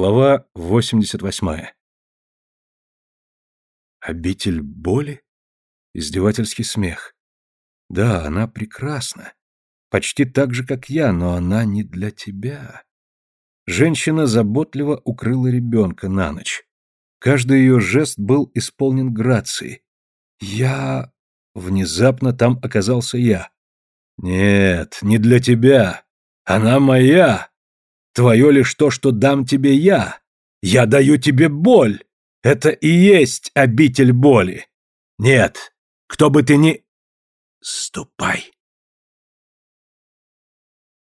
Глава 88. Обитель боли? Издевательский смех. Да, она прекрасна. Почти так же, как я, но она не для тебя. Женщина заботливо укрыла ребенка на ночь. Каждый ее жест был исполнен грацией. Я... Внезапно там оказался я. Нет, не для тебя. Она моя. Твое лишь то, что дам тебе я. Я даю тебе боль. Это и есть обитель боли. Нет, кто бы ты ни... Ступай.